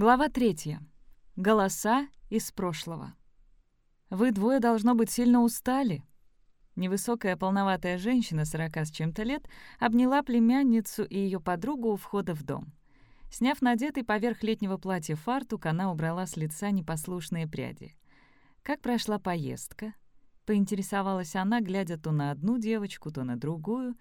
Глава третья. Голоса из прошлого. «Вы двое, должно быть, сильно устали». Невысокая полноватая женщина, сорока с чем-то лет, обняла племянницу и ее подругу у входа в дом. Сняв надетый поверх летнего платья фартук, она убрала с лица непослушные пряди. «Как прошла поездка?» — поинтересовалась она, глядя то на одну девочку, то на другую.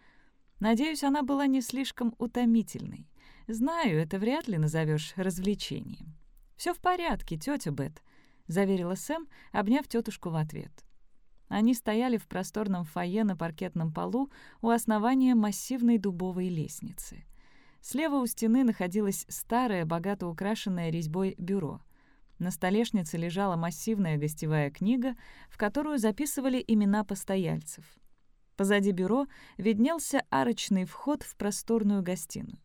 «Надеюсь, она была не слишком утомительной. Знаю, это вряд ли назовешь развлечением. Все в порядке, тетя Бет», — заверила Сэм, обняв тетушку в ответ. Они стояли в просторном фойе на паркетном полу у основания массивной дубовой лестницы. Слева у стены находилось старое, богато украшенное резьбой бюро. На столешнице лежала массивная гостевая книга, в которую записывали имена постояльцев. Позади бюро виднелся арочный вход в просторную гостиную.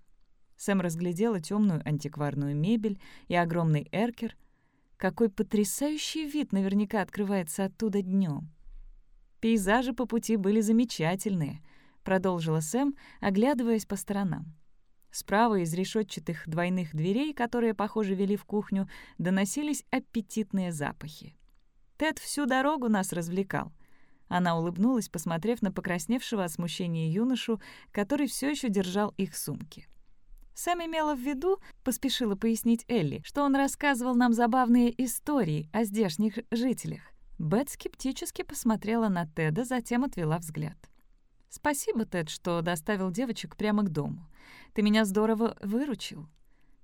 Сэм разглядела темную антикварную мебель и огромный эркер. Какой потрясающий вид наверняка открывается оттуда днем. Пейзажи по пути были замечательные, продолжила Сэм, оглядываясь по сторонам. Справа из решетчатых двойных дверей, которые, похоже, вели в кухню, доносились аппетитные запахи. Тед всю дорогу нас развлекал. Она улыбнулась, посмотрев на покрасневшего от смущения юношу, который все еще держал их сумки. Сэм имела в виду, поспешила пояснить Элли, что он рассказывал нам забавные истории о здешних жителях. Бет скептически посмотрела на Теда, затем отвела взгляд. «Спасибо, Тед, что доставил девочек прямо к дому. Ты меня здорово выручил».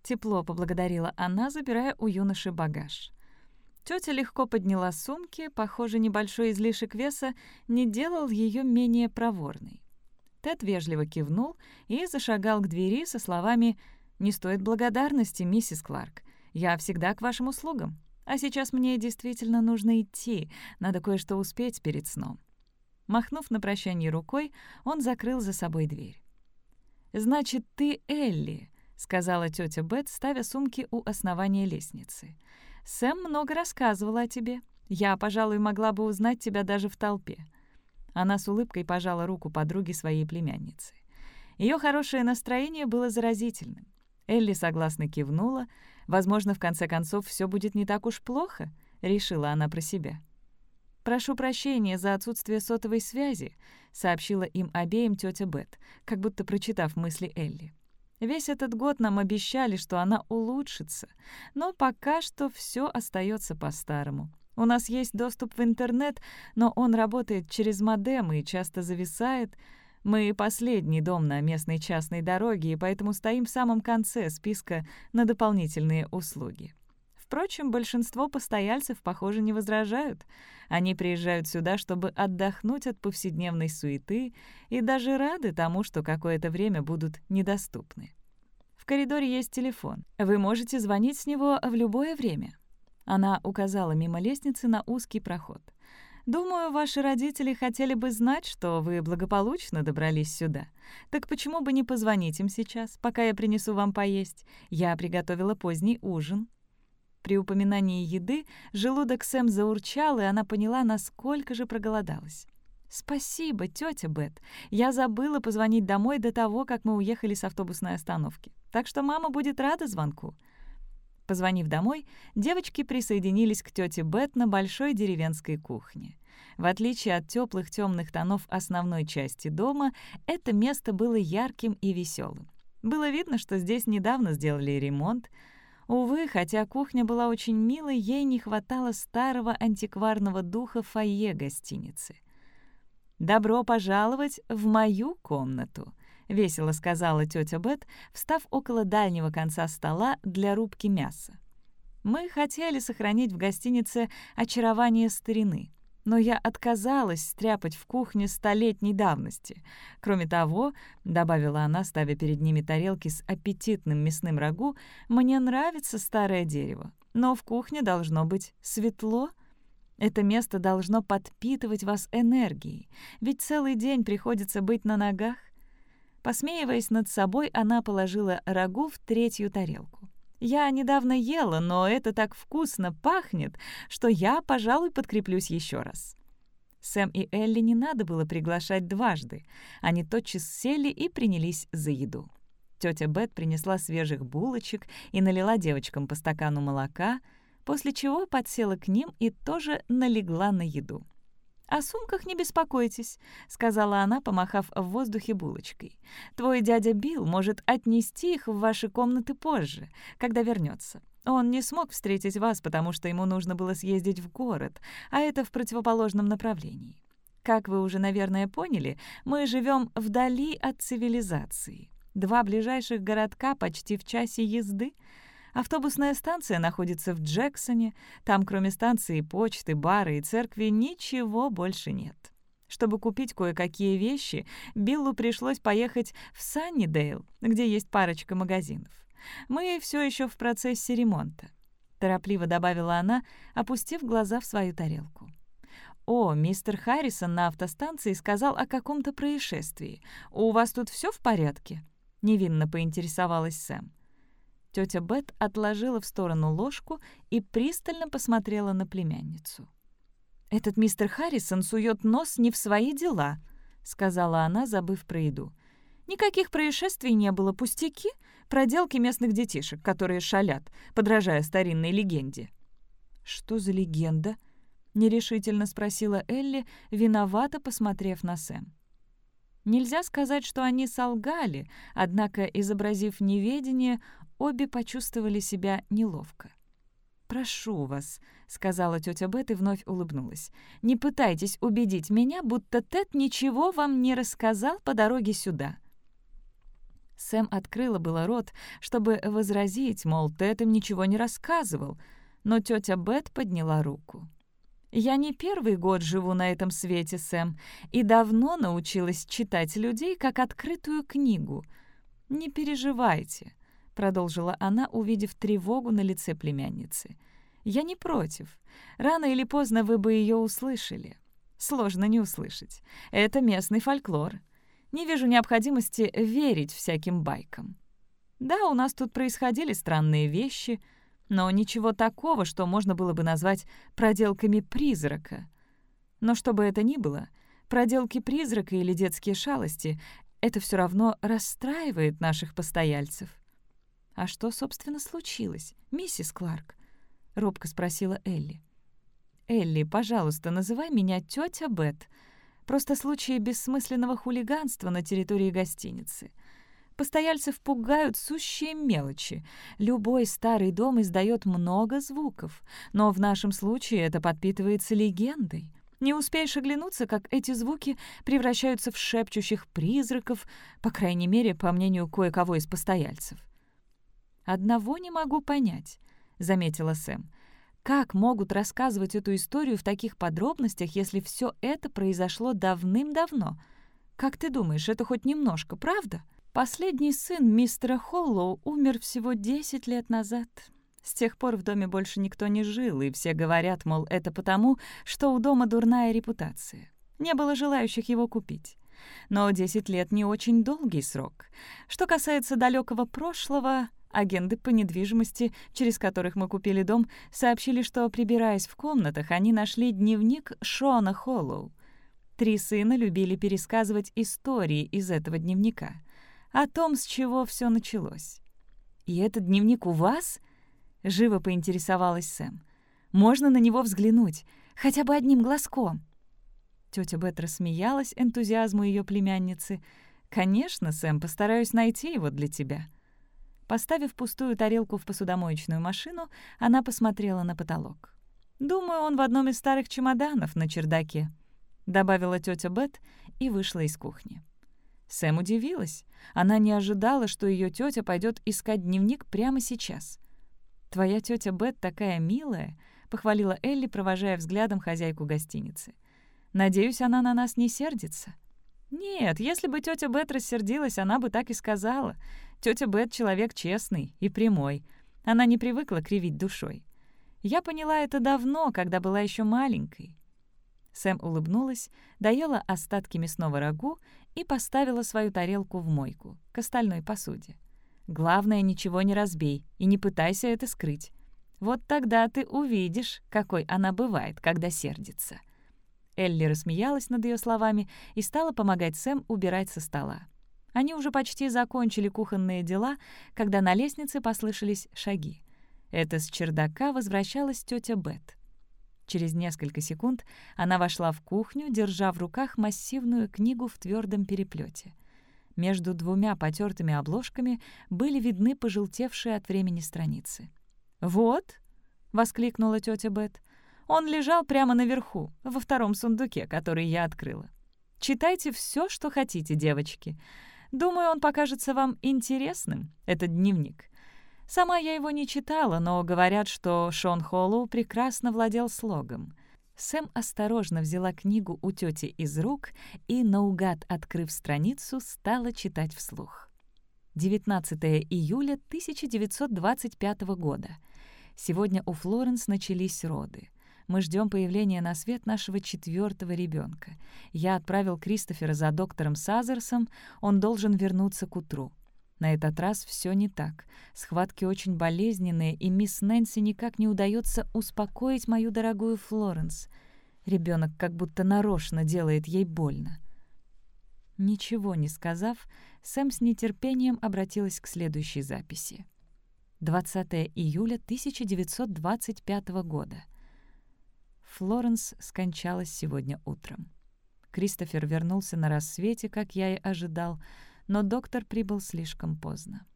Тепло поблагодарила она, забирая у юноши багаж. Тётя легко подняла сумки, похоже, небольшой излишек веса не делал ее менее проворной. Тед вежливо кивнул и зашагал к двери со словами «Не стоит благодарности, миссис Кларк. Я всегда к вашим услугам. А сейчас мне действительно нужно идти, надо кое-что успеть перед сном». Махнув на прощание рукой, он закрыл за собой дверь. «Значит, ты Элли», — сказала тетя Бет, ставя сумки у основания лестницы. «Сэм много рассказывала о тебе. Я, пожалуй, могла бы узнать тебя даже в толпе. Она с улыбкой пожала руку подруге своей племянницы. Ее хорошее настроение было заразительным. Элли согласно кивнула. «Возможно, в конце концов, все будет не так уж плохо», — решила она про себя. «Прошу прощения за отсутствие сотовой связи», — сообщила им обеим тетя Бет, как будто прочитав мысли Элли. «Весь этот год нам обещали, что она улучшится, но пока что все остается по-старому. У нас есть доступ в интернет, но он работает через модем и часто зависает. Мы последний дом на местной частной дороге, и поэтому стоим в самом конце списка на дополнительные услуги. Впрочем, большинство постояльцев, похоже, не возражают. Они приезжают сюда, чтобы отдохнуть от повседневной суеты и даже рады тому, что какое-то время будут недоступны. В коридоре есть телефон. Вы можете звонить с него в любое время. Она указала мимо лестницы на узкий проход. «Думаю, ваши родители хотели бы знать, что вы благополучно добрались сюда. Так почему бы не позвонить им сейчас, пока я принесу вам поесть? Я приготовила поздний ужин». При упоминании еды желудок Сэм заурчал, и она поняла, насколько же проголодалась. «Спасибо, тетя Бет. Я забыла позвонить домой до того, как мы уехали с автобусной остановки. Так что мама будет рада звонку. Позвонив домой, девочки присоединились к тете Бет на большой деревенской кухне. В отличие от теплых темных тонов основной части дома, это место было ярким и веселым. Было видно, что здесь недавно сделали ремонт. Увы, хотя кухня была очень милой, ей не хватало старого антикварного духа фойе гостиницы. «Добро пожаловать в мою комнату», — весело сказала тетя Бет, встав около дальнего конца стола для рубки мяса. «Мы хотели сохранить в гостинице очарование старины, но я отказалась стряпать в кухне столетней давности. Кроме того, — добавила она, ставя перед ними тарелки с аппетитным мясным рагу, — мне нравится старое дерево, но в кухне должно быть светло». Это место должно подпитывать вас энергией, ведь целый день приходится быть на ногах. Посмеиваясь над собой, она положила рагу в третью тарелку. «Я недавно ела, но это так вкусно пахнет, что я, пожалуй, подкреплюсь еще раз». Сэм и Элли не надо было приглашать дважды. Они тотчас сели и принялись за еду. Тетя Бет принесла свежих булочек и налила девочкам по стакану молока, после чего подсела к ним и тоже налегла на еду. «О сумках не беспокойтесь», — сказала она, помахав в воздухе булочкой. «Твой дядя Билл может отнести их в ваши комнаты позже, когда вернется. Он не смог встретить вас, потому что ему нужно было съездить в город, а это в противоположном направлении. Как вы уже, наверное, поняли, мы живем вдали от цивилизации. Два ближайших городка почти в часе езды — Автобусная станция находится в Джексоне. Там, кроме станции, почты, бары и церкви, ничего больше нет. Чтобы купить кое-какие вещи, Биллу пришлось поехать в Саннидейл, где есть парочка магазинов. Мы все еще в процессе ремонта. Торопливо добавила она, опустив глаза в свою тарелку. «О, мистер Харрисон на автостанции сказал о каком-то происшествии. У вас тут все в порядке?» — невинно поинтересовалась Сэм. Тетя Бет отложила в сторону ложку и пристально посмотрела на племянницу. «Этот мистер Харрисон сует нос не в свои дела», — сказала она, забыв про еду. «Никаких происшествий не было, пустяки, проделки местных детишек, которые шалят, подражая старинной легенде». «Что за легенда?» — нерешительно спросила Элли, виновато посмотрев на Сэм. Нельзя сказать, что они солгали, однако, изобразив неведение, Обе почувствовали себя неловко. «Прошу вас», — сказала тетя Бет и вновь улыбнулась, «не пытайтесь убедить меня, будто Тед ничего вам не рассказал по дороге сюда». Сэм открыла было рот, чтобы возразить, мол, Тед им ничего не рассказывал, но тетя Бет подняла руку. «Я не первый год живу на этом свете, Сэм, и давно научилась читать людей как открытую книгу. Не переживайте, продолжила она, увидев тревогу на лице племянницы. «Я не против. Рано или поздно вы бы ее услышали. Сложно не услышать. Это местный фольклор. Не вижу необходимости верить всяким байкам. Да, у нас тут происходили странные вещи, но ничего такого, что можно было бы назвать проделками призрака. Но что бы это ни было, проделки призрака или детские шалости — это все равно расстраивает наших постояльцев. «А что, собственно, случилось, миссис Кларк?» — робко спросила Элли. «Элли, пожалуйста, называй меня тетя Бет. Просто случаи бессмысленного хулиганства на территории гостиницы. Постояльцев пугают сущие мелочи. Любой старый дом издает много звуков, но в нашем случае это подпитывается легендой. Не успеешь оглянуться, как эти звуки превращаются в шепчущих призраков, по крайней мере, по мнению кое-кого из постояльцев. «Одного не могу понять», — заметила Сэм. «Как могут рассказывать эту историю в таких подробностях, если все это произошло давным-давно? Как ты думаешь, это хоть немножко, правда?» Последний сын мистера Холлоу умер всего 10 лет назад. С тех пор в доме больше никто не жил, и все говорят, мол, это потому, что у дома дурная репутация. Не было желающих его купить. Но 10 лет не очень долгий срок. Что касается далекого прошлого, Агенты по недвижимости, через которых мы купили дом, сообщили, что, прибираясь в комнатах, они нашли дневник Шона Холлоу. Три сына любили пересказывать истории из этого дневника. О том, с чего все началось. «И этот дневник у вас?» — живо поинтересовалась Сэм. «Можно на него взглянуть, хотя бы одним глазком». Тетя Бет рассмеялась энтузиазму ее племянницы. «Конечно, Сэм, постараюсь найти его для тебя». Поставив пустую тарелку в посудомоечную машину, она посмотрела на потолок. «Думаю, он в одном из старых чемоданов на чердаке», — добавила тетя Бет и вышла из кухни. Сэм удивилась. Она не ожидала, что ее тетя пойдет искать дневник прямо сейчас. «Твоя тетя Бет такая милая», — похвалила Элли, провожая взглядом хозяйку гостиницы. «Надеюсь, она на нас не сердится». «Нет, если бы тетя Бет рассердилась, она бы так и сказала. Тетя Бет человек честный и прямой. Она не привыкла кривить душой. Я поняла это давно, когда была еще маленькой. Сэм улыбнулась, доела остатки мясного рагу и поставила свою тарелку в мойку, к остальной посуде. «Главное, ничего не разбей и не пытайся это скрыть. Вот тогда ты увидишь, какой она бывает, когда сердится». Элли рассмеялась над ее словами и стала помогать Сэм убирать со стола. Они уже почти закончили кухонные дела, когда на лестнице послышались шаги. Это с чердака возвращалась тетя Бет. Через несколько секунд она вошла в кухню, держа в руках массивную книгу в твердом переплете. Между двумя потертыми обложками были видны пожелтевшие от времени страницы. «Вот!» — воскликнула тетя Бет. «Он лежал прямо наверху, во втором сундуке, который я открыла. Читайте все, что хотите, девочки. Думаю, он покажется вам интересным, этот дневник. Сама я его не читала, но говорят, что Шон Холлоу прекрасно владел слогом. Сэм осторожно взяла книгу у тети из рук и, наугад открыв страницу, стала читать вслух. 19 июля 1925 года. Сегодня у Флоренс начались роды. Мы ждем появления на свет нашего четвертого ребенка. Я отправил Кристофера за доктором Сазерсом, он должен вернуться к утру. На этот раз все не так. Схватки очень болезненные, и мисс Нэнси никак не удается успокоить мою дорогую Флоренс. Ребенок как будто нарочно делает ей больно. Ничего не сказав, Сэм с нетерпением обратилась к следующей записи. 20 июля 1925 года. Флоренс скончалась сегодня утром. Кристофер вернулся на рассвете, как я и ожидал, но доктор прибыл слишком поздно.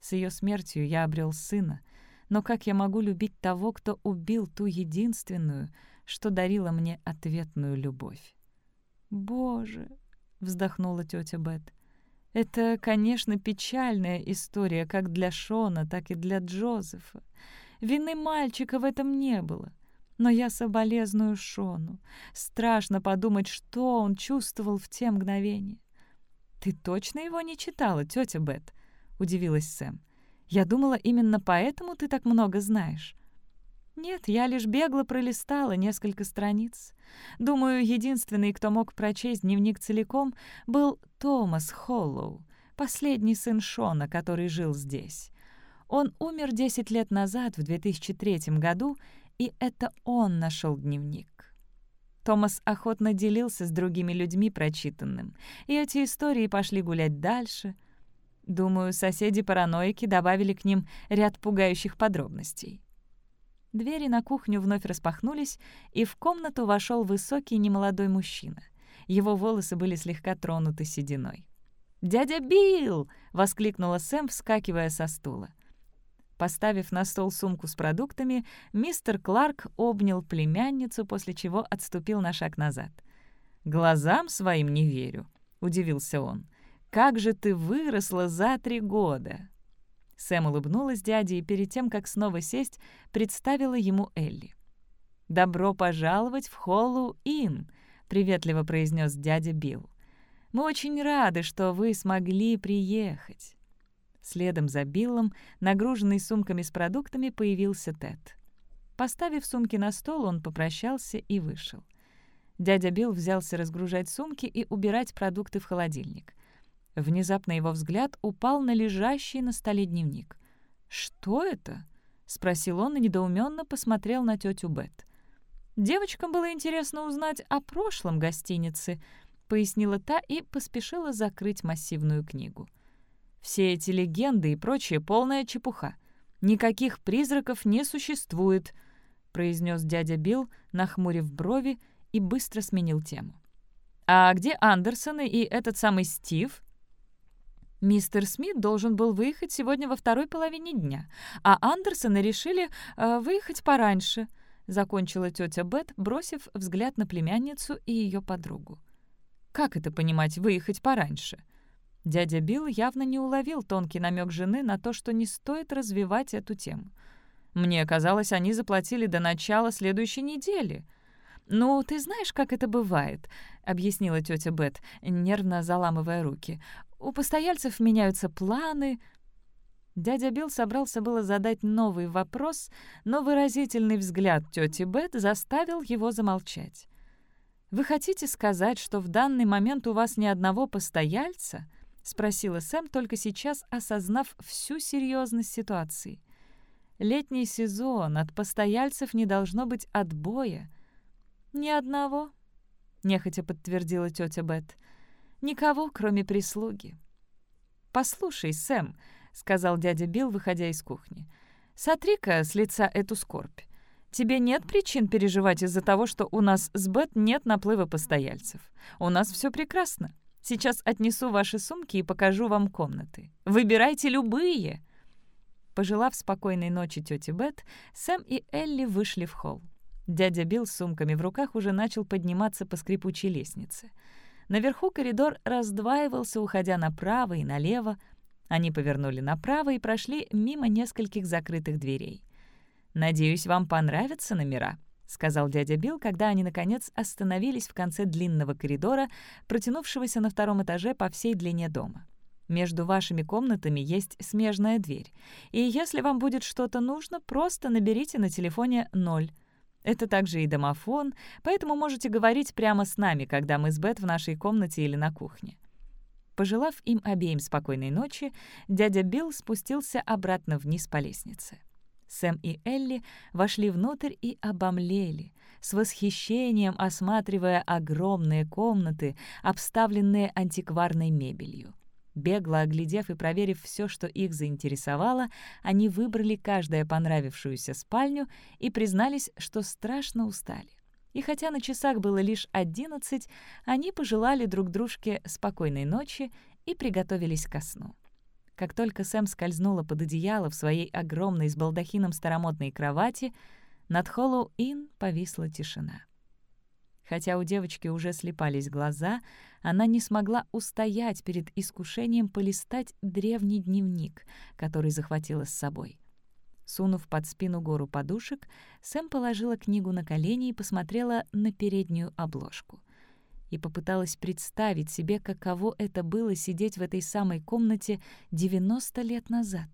С ее смертью я обрел сына, но как я могу любить того, кто убил ту единственную, что дарила мне ответную любовь? «Боже!» — вздохнула тетя Бет. «Это, конечно, печальная история как для Шона, так и для Джозефа. Вины мальчика в этом не было. Но я соболезную Шону. Страшно подумать, что он чувствовал в те мгновения. «Ты точно его не читала, тетя Бет?» — удивилась Сэм. «Я думала, именно поэтому ты так много знаешь». «Нет, я лишь бегло пролистала несколько страниц. Думаю, единственный, кто мог прочесть дневник целиком, был Томас Холлоу, последний сын Шона, который жил здесь. Он умер 10 лет назад, в 2003 году, и это он нашел дневник. Томас охотно делился с другими людьми прочитанным, и эти истории пошли гулять дальше. Думаю, соседи-параноики добавили к ним ряд пугающих подробностей. Двери на кухню вновь распахнулись, и в комнату вошел высокий немолодой мужчина. Его волосы были слегка тронуты сединой. «Дядя Билл!» — воскликнула Сэм, вскакивая со стула. Поставив на стол сумку с продуктами, мистер Кларк обнял племянницу, после чего отступил на шаг назад. «Глазам своим не верю», — удивился он. «Как же ты выросла за три года!» Сэм улыбнулась дяде и перед тем, как снова сесть, представила ему Элли. «Добро пожаловать в Холлоу-Инн», — приветливо произнес дядя Билл. «Мы очень рады, что вы смогли приехать». Следом за Биллом, нагруженный сумками с продуктами, появился Тед. Поставив сумки на стол, он попрощался и вышел. Дядя Билл взялся разгружать сумки и убирать продукты в холодильник. Внезапно его взгляд упал на лежащий на столе дневник. «Что это?» — спросил он и недоуменно посмотрел на тетю Бет. «Девочкам было интересно узнать о прошлом гостинице», — пояснила та и поспешила закрыть массивную книгу. Все эти легенды и прочее полная чепуха. Никаких призраков не существует», — произнес дядя Билл, нахмурив брови, и быстро сменил тему. «А где Андерсоны и этот самый Стив?» Мистер Смит должен был выехать сегодня во второй половине дня, а Андерсоны решили э, выехать пораньше, — закончила тетя Бет, бросив взгляд на племянницу и ее подругу. «Как это понимать, выехать пораньше?» Дядя Билл явно не уловил тонкий намек жены на то, что не стоит развивать эту тему. Мне казалось, они заплатили до начала следующей недели. «Ну, ты знаешь, как это бывает», — объяснила тетя Бет, нервно заламывая руки. «У постояльцев меняются планы». Дядя Билл собрался было задать новый вопрос, но выразительный взгляд тети Бет заставил его замолчать. «Вы хотите сказать, что в данный момент у вас ни одного постояльца?» — спросила Сэм, только сейчас осознав всю серьезность ситуации. «Летний сезон, от постояльцев не должно быть отбоя». «Ни одного», — нехотя подтвердила тетя Бет. «Никого, кроме прислуги. «Послушай, Сэм», — сказал дядя Билл, выходя из кухни, — «сотри-ка с лица эту скорбь. Тебе нет причин переживать из-за того, что у нас с Бет нет наплыва постояльцев. У нас все прекрасно. Сейчас отнесу ваши сумки и покажу вам комнаты. Выбирайте любые!» Пожелав спокойной ночи тете Бет, Сэм и Элли вышли в холл. Дядя Билл с сумками в руках уже начал подниматься по скрипучей лестнице. Наверху коридор раздваивался, уходя направо и налево. Они повернули направо и прошли мимо нескольких закрытых дверей. «Надеюсь, вам понравятся номера», — сказал дядя Билл, когда они, наконец, остановились в конце длинного коридора, протянувшегося на втором этаже по всей длине дома. Между вашими комнатами есть смежная дверь, и если вам будет что-то нужно, просто наберите на телефоне 0. Это также и домофон, поэтому можете говорить прямо с нами, когда мы с Бет в нашей комнате или на кухне. Пожелав им обеим спокойной ночи, дядя Билл спустился обратно вниз по лестнице. Сэм и Элли вошли внутрь и обомлели, с восхищением осматривая огромные комнаты, обставленные антикварной мебелью. Бегло оглядев и проверив все, что их заинтересовало, они выбрали каждая понравившуюся спальню и признались, что страшно устали. И хотя на часах было лишь одиннадцать, они пожелали друг дружке спокойной ночи и приготовились ко сну. Как только Сэм скользнула под одеяло в своей огромной с балдахином старомодной кровати, над Холлоу-Ин повисла тишина. Хотя у девочки уже слепались глаза, она не смогла устоять перед искушением полистать древний дневник, который захватила с собой. Сунув под спину гору подушек, Сэм положила книгу на колени и посмотрела на переднюю обложку. И попыталась представить себе, каково это было сидеть в этой самой комнате 90 лет назад.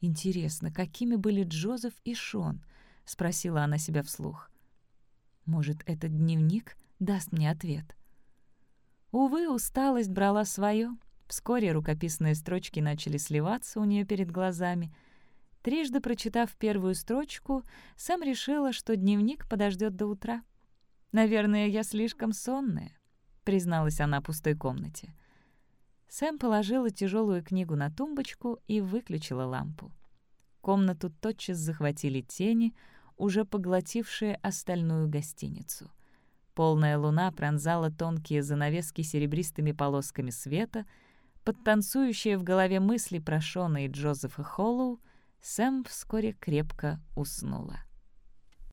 «Интересно, какими были Джозеф и Шон?» — спросила она себя вслух. Может, этот дневник даст мне ответ. Увы, усталость брала свое. Вскоре рукописные строчки начали сливаться у нее перед глазами. Трижды прочитав первую строчку, Сэм решила, что дневник подождет до утра. «Наверное, я слишком сонная», — призналась она пустой комнате. Сэм положила тяжелую книгу на тумбочку и выключила лампу. Комнату тотчас захватили тени — уже поглотившие остальную гостиницу. Полная луна пронзала тонкие занавески серебристыми полосками света, под танцующие в голове мысли про Шона и Джозефа Холлоу, Сэм вскоре крепко уснула.